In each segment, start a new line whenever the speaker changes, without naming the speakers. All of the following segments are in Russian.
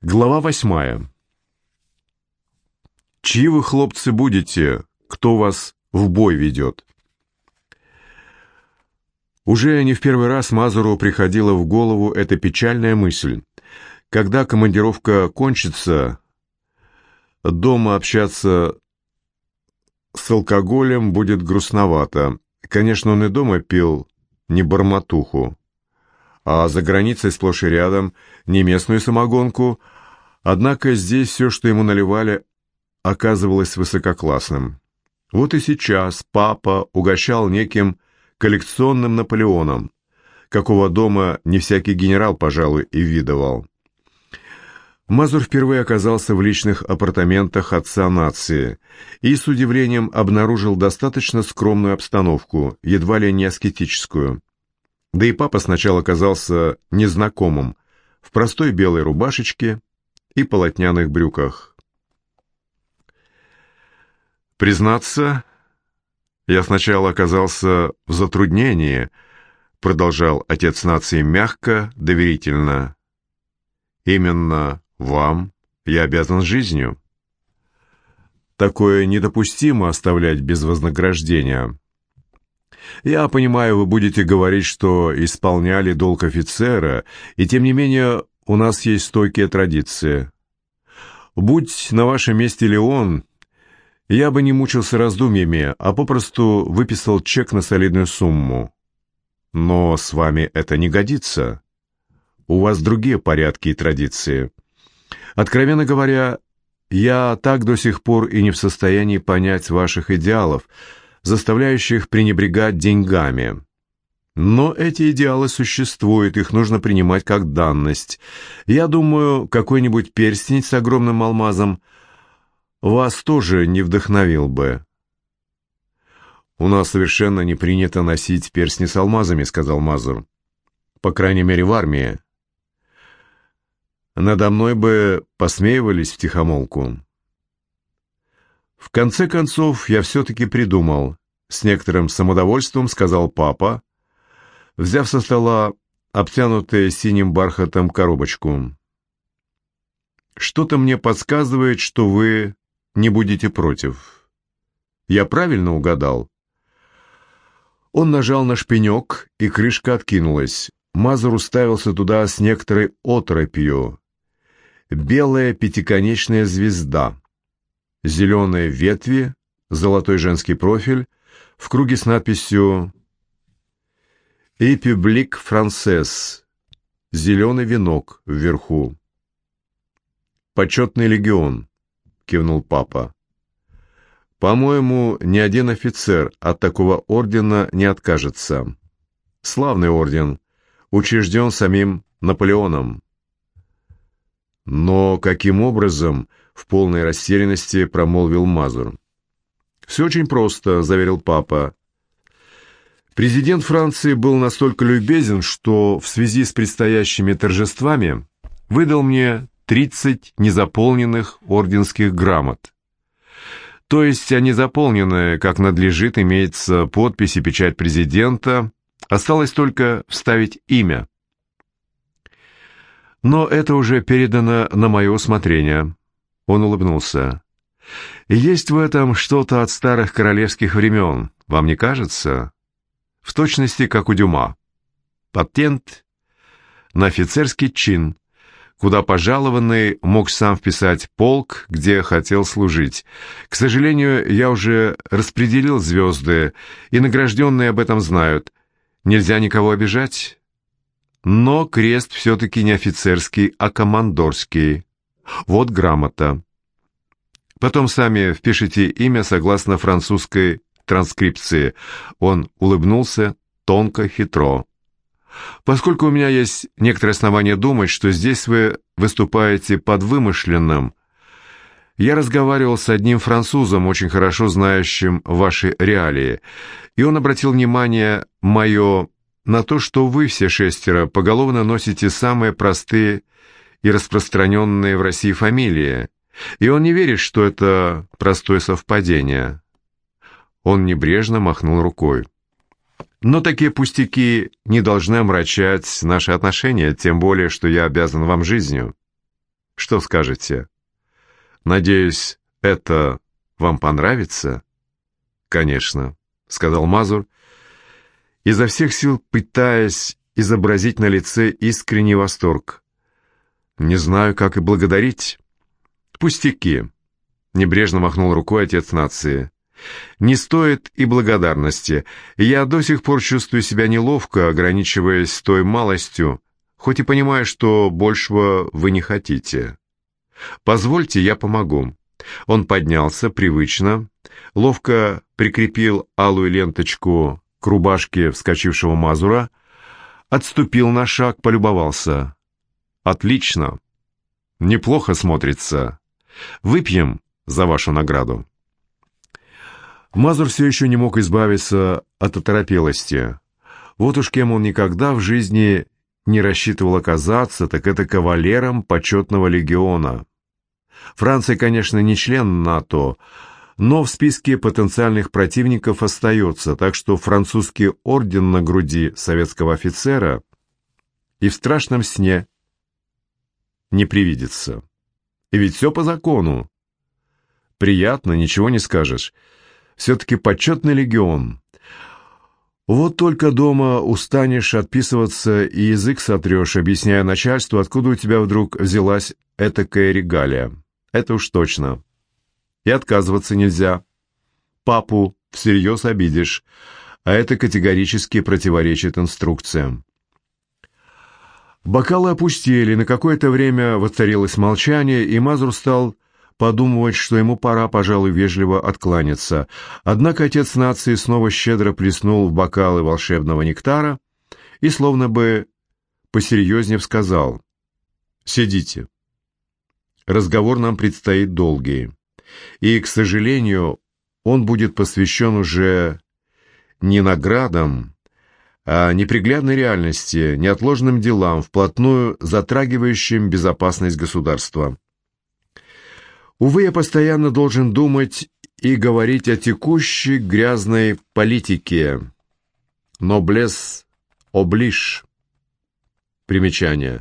Глава восьмая. Чьи вы, хлопцы, будете, кто вас в бой ведет? Уже не в первый раз Мазуру приходила в голову эта печальная мысль. Когда командировка кончится, дома общаться с алкоголем будет грустновато. Конечно, он и дома пил не бормотуху, а за границей сплошь и рядом не местную самогонку, однако здесь все, что ему наливали, оказывалось высококлассным. Вот и сейчас папа угощал неким коллекционным Наполеоном, какого дома не всякий генерал, пожалуй, и видывал. Мазур впервые оказался в личных апартаментах отца нации и с удивлением обнаружил достаточно скромную обстановку, едва ли не аскетическую. Да и папа сначала казался незнакомым, в простой белой рубашечке и полотняных брюках. Признаться, я сначала оказался в затруднении, продолжал отец нации мягко, доверительно. Именно вам я обязан жизнью. Такое недопустимо оставлять без вознаграждения. Я понимаю, вы будете говорить, что исполняли долг офицера, и тем не менее у нас есть стойкие традиции. Будь на вашем месте Леон, я бы не мучился раздумьями, а попросту выписал чек на солидную сумму. Но с вами это не годится. У вас другие порядки и традиции. Откровенно говоря, я так до сих пор и не в состоянии понять ваших идеалов, заставляющих пренебрегать деньгами. Но эти идеалы существуют, их нужно принимать как данность. Я думаю, какой-нибудь перстень с огромным алмазом вас тоже не вдохновил бы. «У нас совершенно не принято носить перстни с алмазами», — сказал Мазур. «По крайней мере, в армии. Надо мной бы посмеивались втихомолку. В конце концов, я все-таки придумал. С некоторым самодовольством сказал папа, взяв со стола обтянутую синим бархатом коробочку. «Что-то мне подсказывает, что вы не будете против. Я правильно угадал?» Он нажал на шпинек, и крышка откинулась. Мазур уставился туда с некоторой оторопью белая пятиконечная звезда, зеленые ветви, золотой женский профиль, в круге с надписью «Эпиблик францез», зеленый венок вверху. «Почетный легион», — кивнул папа. «По-моему, ни один офицер от такого ордена не откажется. Славный орден, учрежден самим Наполеоном». «Но каким образом?» — в полной растерянности промолвил Мазур. «Все очень просто», — заверил папа. Президент Франции был настолько любезен, что в связи с предстоящими торжествами выдал мне 30 незаполненных орденских грамот. То есть они заполнены, как надлежит, имеется подпись и печать президента, осталось только вставить имя но это уже передано на мое усмотрение». Он улыбнулся. «Есть в этом что-то от старых королевских времен, вам не кажется? В точности, как у Дюма. Патент на офицерский чин, куда пожалованный мог сам вписать полк, где хотел служить. К сожалению, я уже распределил звезды, и награжденные об этом знают. Нельзя никого обижать, но крест все-таки не офицерский, а командорский. Вот грамота. Потом сами впишите имя согласно французской транскрипции. Он улыбнулся тонко, хитро. Поскольку у меня есть некоторые основания думать, что здесь вы выступаете под вымышленным, я разговаривал с одним французом, очень хорошо знающим ваши реалии, и он обратил внимание мое на то, что вы все шестеро поголовно носите самые простые и распространенные в России фамилии, и он не верит, что это простое совпадение. Он небрежно махнул рукой. Но такие пустяки не должны омрачать наши отношения, тем более, что я обязан вам жизнью. Что скажете? Надеюсь, это вам понравится? Конечно, сказал Мазур, изо всех сил пытаясь изобразить на лице искренний восторг. Не знаю, как и благодарить. Пустяки. Небрежно махнул рукой отец нации. Не стоит и благодарности. Я до сих пор чувствую себя неловко, ограничиваясь той малостью, хоть и понимаю, что большего вы не хотите. Позвольте, я помогу. Он поднялся привычно, ловко прикрепил алую ленточку к рубашке вскочившего Мазура, отступил на шаг, полюбовался. «Отлично! Неплохо смотрится. Выпьем за вашу награду». Мазур все еще не мог избавиться от оторопелости. Вот уж кем он никогда в жизни не рассчитывал оказаться, так это кавалером почетного легиона. Франция, конечно, не член НАТО, но в списке потенциальных противников остается, так что французский орден на груди советского офицера и в страшном сне не привидится. И ведь все по закону. Приятно, ничего не скажешь. Все-таки почетный легион. Вот только дома устанешь отписываться и язык сотрешь, объясняя начальству, откуда у тебя вдруг взялась этакая регалия. Это уж точно. И отказываться нельзя. Папу всерьез обидишь, а это категорически противоречит инструкциям. Бокалы опустели, на какое-то время воцарилось молчание, и Мазур стал подумывать, что ему пора, пожалуй, вежливо откланяться. Однако отец нации снова щедро плеснул в бокалы волшебного нектара и словно бы посерьезнее сказал «Сидите. Разговор нам предстоит долгий, и, к сожалению, он будет посвящен уже не наградам, а неприглядной реальности, неотложным делам, вплотную затрагивающим безопасность государства. Увы, я постоянно должен думать и говорить о текущей грязной политике. Ноблес оближ. Примечание.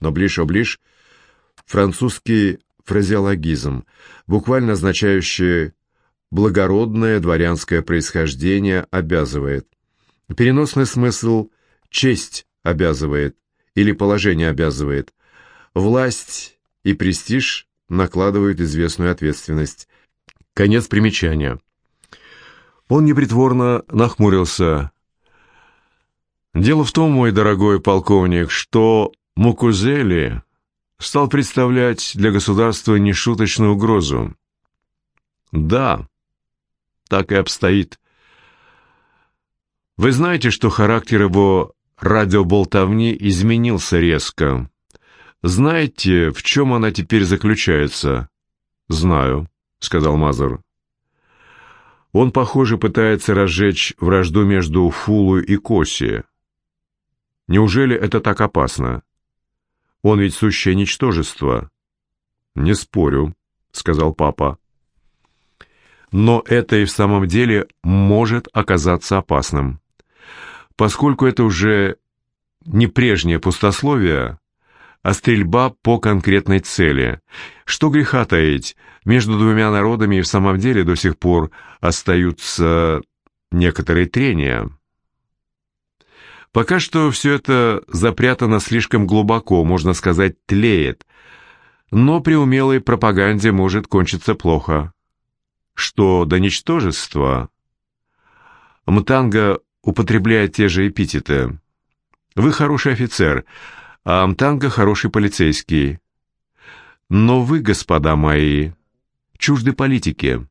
Ноблиш оближ – французский фразеологизм, буквально означающий «благородное дворянское происхождение обязывает». Переносный смысл «честь обязывает» или «положение обязывает». Власть и престиж накладывают известную ответственность. Конец примечания. Он непритворно нахмурился. «Дело в том, мой дорогой полковник, что Мукузели стал представлять для государства нешуточную угрозу». «Да, так и обстоит. Вы знаете, что характер его радиоболтовни изменился резко?» Знаете, в чем она теперь заключается? Знаю, сказал Мазур. Он, похоже, пытается разжечь вражду между Фулу и Коси. Неужели это так опасно? Он ведь сущее ничтожество. Не спорю, сказал папа. Но это и в самом деле может оказаться опасным. Поскольку это уже не прежнее пустословие, а стрельба по конкретной цели. Что греха таить, между двумя народами и в самом деле до сих пор остаются некоторые трения. Пока что все это запрятано слишком глубоко, можно сказать, тлеет, но при умелой пропаганде может кончиться плохо. Что до ничтожества? Мтанга употребляет те же эпитеты. Вы хороший офицер, а Амтанга хороший полицейский. Но вы, господа мои, чужды политики.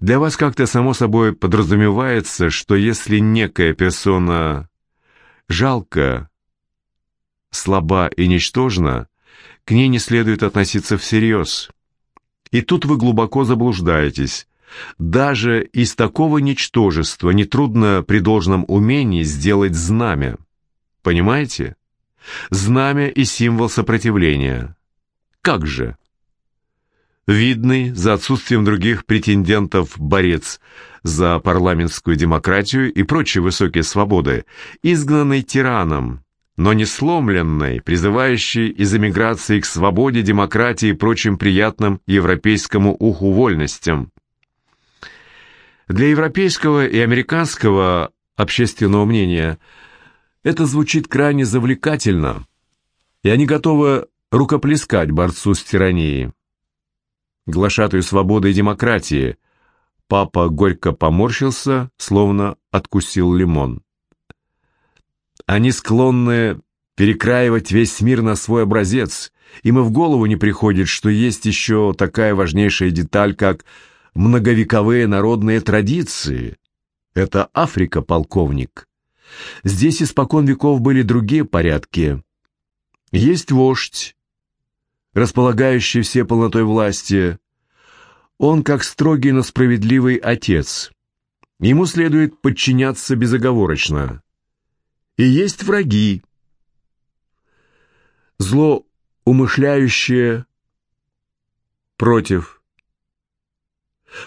Для вас как-то само собой подразумевается, что если некая персона жалко, слаба и ничтожна, к ней не следует относиться всерьез. И тут вы глубоко заблуждаетесь. Даже из такого ничтожества нетрудно при должном умении сделать знамя. Понимаете? знамя и символ сопротивления. Как же? Видный, за отсутствием других претендентов, борец за парламентскую демократию и прочие высокие свободы, изгнанный тираном, но не сломленной, призывающей из эмиграции к свободе, демократии и прочим приятным европейскому уху вольностям. Для европейского и американского общественного мнения это звучит крайне завлекательно, и они готовы рукоплескать борцу с тиранией. Глашатую свободы и демократии. Папа горько поморщился, словно откусил лимон. Они склонны перекраивать весь мир на свой образец. Им и в голову не приходит, что есть еще такая важнейшая деталь, как многовековые народные традиции. Это Африка, полковник. Здесь испокон веков были другие порядки. Есть вождь, располагающий все полнотой власти. Он как строгий, но справедливый отец. Ему следует подчиняться безоговорочно и есть враги. Зло, умышляющее против.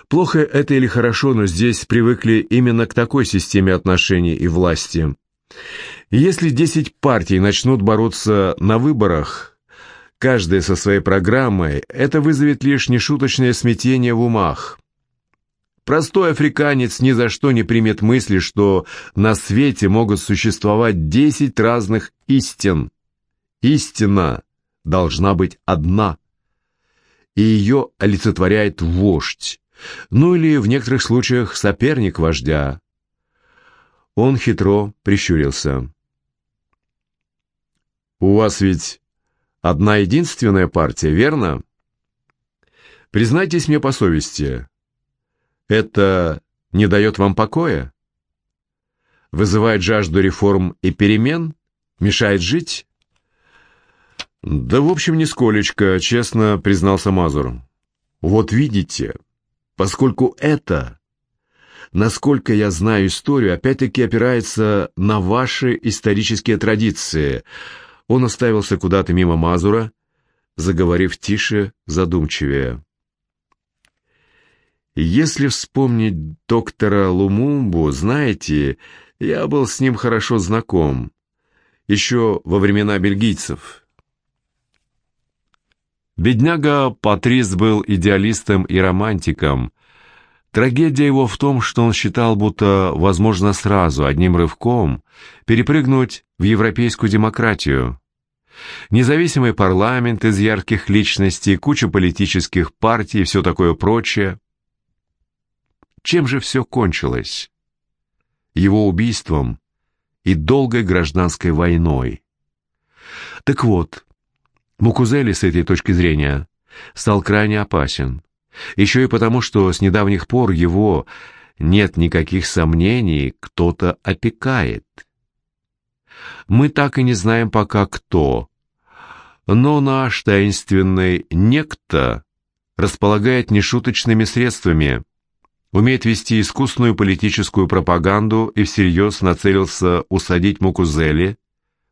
Плохо это или хорошо, но здесь привыкли именно к такой системе отношений и власти. Если десять партий начнут бороться на выборах, каждая со своей программой, это вызовет лишь нешуточное смятение в умах. Простой африканец ни за что не примет мысли, что на свете могут существовать десять разных истин. Истина должна быть одна, и ее олицетворяет вождь, ну или в некоторых случаях соперник вождя. Он хитро прищурился. «У вас ведь одна единственная партия, верно? Признайтесь мне по совести, это не дает вам покоя? Вызывает жажду реформ и перемен? Мешает жить? Да, в общем, нисколечко, честно признался Мазур. Вот видите, поскольку это, насколько я знаю историю, опять-таки опирается на ваши исторические традиции. Он оставился куда-то мимо Мазура, заговорив тише, задумчивее. Если вспомнить доктора Лумумбу, знаете, я был с ним хорошо знаком, еще во времена бельгийцев. Бедняга Патрис был идеалистом и романтиком. Трагедия его в том, что он считал, будто возможно сразу, одним рывком, перепрыгнуть в европейскую демократию. Независимый парламент из ярких личностей, куча политических партий и все такое прочее. Чем же все кончилось? Его убийством и долгой гражданской войной. Так вот, Мукузели с этой точки зрения стал крайне опасен. Еще и потому, что с недавних пор его, нет никаких сомнений, кто-то опекает. Мы так и не знаем пока кто, но наш таинственный некто располагает нешуточными средствами – умеет вести искусную политическую пропаганду и всерьез нацелился усадить Мукузели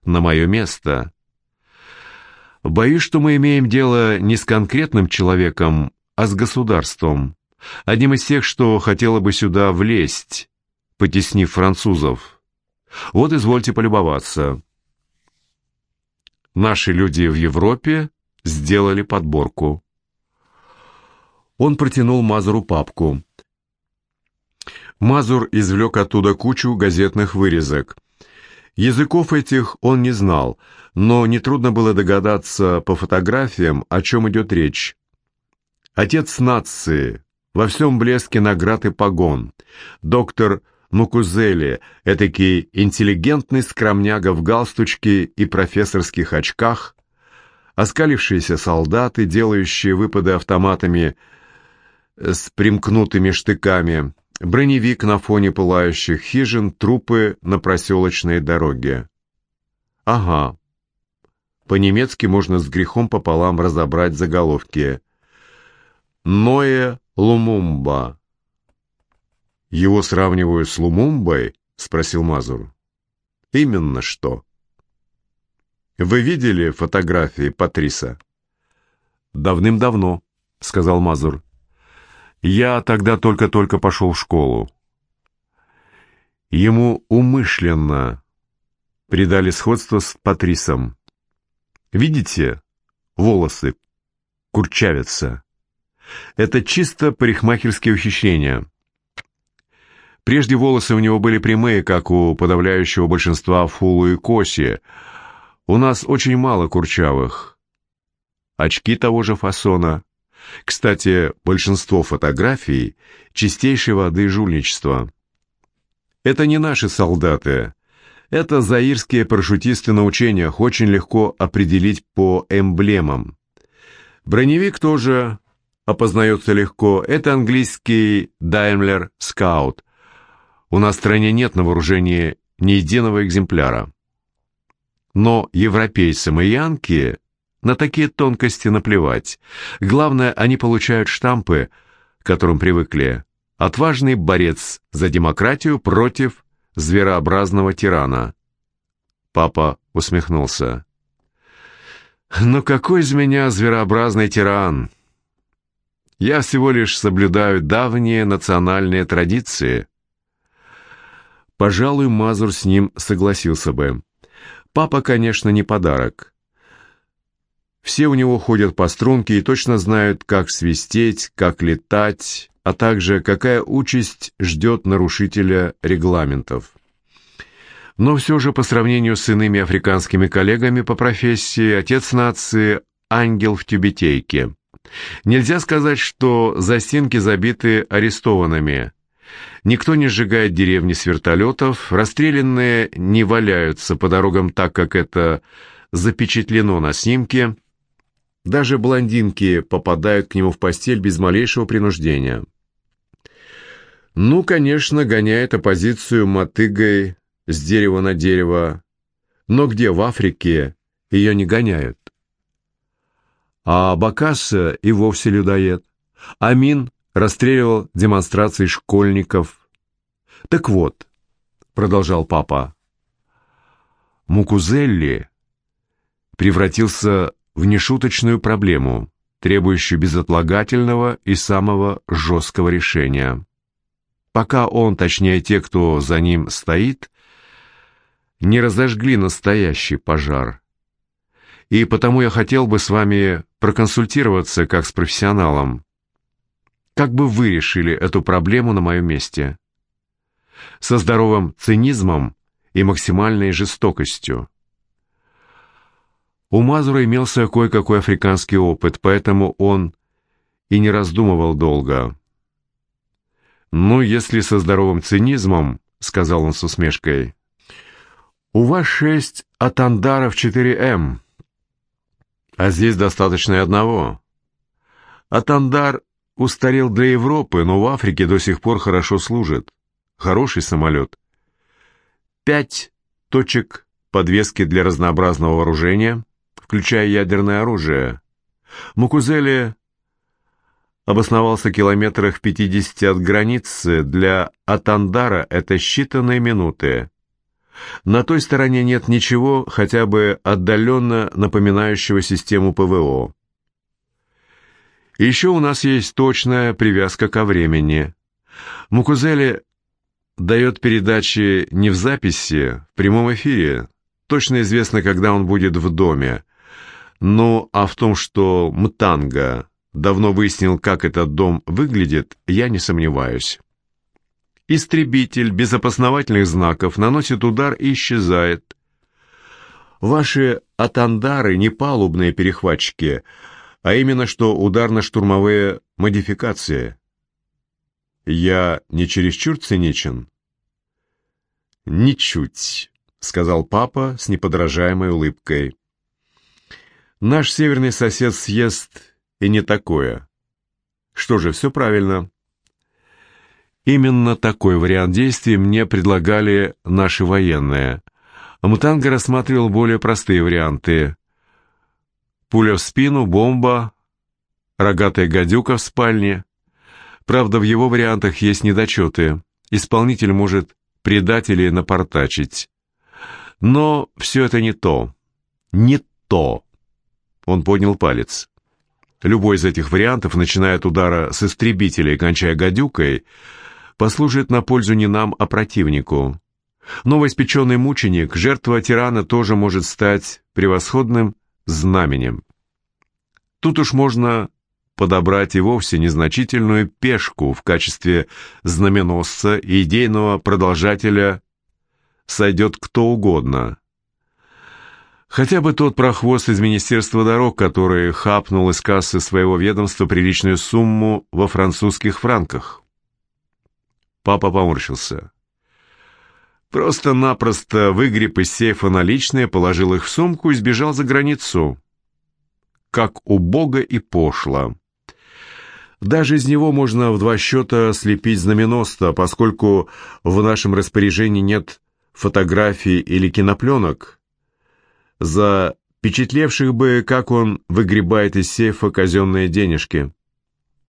на мое место. Боюсь, что мы имеем дело не с конкретным человеком, а с государством, одним из тех, что хотело бы сюда влезть, потеснив французов. Вот извольте полюбоваться. Наши люди в Европе сделали подборку. Он протянул Мазуру папку. Мазур извлек оттуда кучу газетных вырезок. Языков этих он не знал, но нетрудно было догадаться по фотографиям, о чем идет речь. Отец нации, во всем блеске наград и погон, доктор Мукузели, этакий интеллигентный скромняга в галстучке и профессорских очках, оскалившиеся солдаты, делающие выпады автоматами с примкнутыми штыками, Броневик на фоне пылающих хижин, трупы на проселочной дороге. Ага. По-немецки можно с грехом пополам разобрать заголовки. Ноэ Лумумба. Его сравнивают с Лумумбой? Спросил Мазур. Именно что. Вы видели фотографии Патриса? Давным-давно, сказал Мазур. Я тогда только-только пошел в школу. Ему умышленно придали сходство с Патрисом. Видите, волосы курчавятся. Это чисто парикмахерские ухищрения. Прежде волосы у него были прямые, как у подавляющего большинства Фулу и Коси. У нас очень мало курчавых. Очки того же фасона. Кстати, большинство фотографий — чистейшей воды жульничества. Это не наши солдаты. Это заирские парашютисты на учениях, очень легко определить по эмблемам. Броневик тоже опознается легко. Это английский Daimler Scout. У нас в стране нет на вооружении ни единого экземпляра. Но европейцам и янки на такие тонкости наплевать. Главное, они получают штампы, к которым привыкли. Отважный борец за демократию против зверообразного тирана. Папа усмехнулся. «Но какой из меня зверообразный тиран? Я всего лишь соблюдаю давние национальные традиции». Пожалуй, Мазур с ним согласился бы. Папа, конечно, не подарок. Все у него ходят по струнке и точно знают, как свистеть, как летать, а также какая участь ждет нарушителя регламентов. Но все же по сравнению с иными африканскими коллегами по профессии, отец нации – ангел в тюбетейке. Нельзя сказать, что застенки забиты арестованными. Никто не сжигает деревни с вертолетов, расстрелянные не валяются по дорогам так, как это запечатлено на снимке. Даже блондинки попадают к нему в постель без малейшего принуждения. Ну, конечно, гоняет оппозицию мотыгой с дерева на дерево, но где в Африке ее не гоняют? А Бакасса и вовсе людоед. Амин расстреливал демонстрации школьников. Так вот, продолжал папа, Мукузелли превратился в нешуточную проблему, требующую безотлагательного и самого жесткого решения. Пока он, точнее те, кто за ним стоит, не разожгли настоящий пожар. И потому я хотел бы с вами проконсультироваться как с профессионалом. Как бы вы решили эту проблему на моем месте? Со здоровым цинизмом и максимальной жестокостью. У Мазура имелся кое-какой африканский опыт, поэтому он и не раздумывал долго. «Ну, если со здоровым цинизмом», — сказал он с усмешкой, — «у вас шесть атандаров 4М, а здесь достаточно и одного. Атандар устарел для Европы, но в Африке до сих пор хорошо служит. Хороший самолет. Пять точек подвески для разнообразного вооружения, включая ядерное оружие. Мукузели обосновался километрах в 50 от границы. Для Атандара это считанные минуты. На той стороне нет ничего, хотя бы отдаленно напоминающего систему ПВО. Еще у нас есть точная привязка ко времени. Мукузели дает передачи не в записи, в прямом эфире. Точно известно, когда он будет в доме. Ну, а в том, что Мтанга давно выяснил, как этот дом выглядит, я не сомневаюсь. Истребитель без опознавательных знаков наносит удар и исчезает. Ваши атандары не палубные перехватчики — а именно что ударно-штурмовые модификации. Я не чересчур циничен? Ничуть, сказал папа с неподражаемой улыбкой. Наш северный сосед съест и не такое. Что же, все правильно. Именно такой вариант действий мне предлагали наши военные. Мутанга рассматривал более простые варианты. Пуля в спину, бомба, рогатая гадюка в спальне. Правда, в его вариантах есть недочеты. Исполнитель может предать или напортачить. Но все это не то. Не то. Он поднял палец. Любой из этих вариантов, начиная от удара с истребителя и кончая гадюкой, послужит на пользу не нам, а противнику. Новоиспеченный мученик, жертва тирана тоже может стать превосходным знаменем. Тут уж можно подобрать и вовсе незначительную пешку в качестве знаменосца и идейного продолжателя сойдет кто угодно. Хотя бы тот прохвост из Министерства дорог, который хапнул из кассы своего ведомства приличную сумму во французских франках. Папа поморщился. Просто-напросто выгреб из сейфа наличные, положил их в сумку и сбежал за границу. Как убого и пошло. Даже из него можно в два счета слепить знаменосца, поскольку в нашем распоряжении нет фотографий или кинопленок, запечатлевших бы, как он выгребает из сейфа казенные денежки.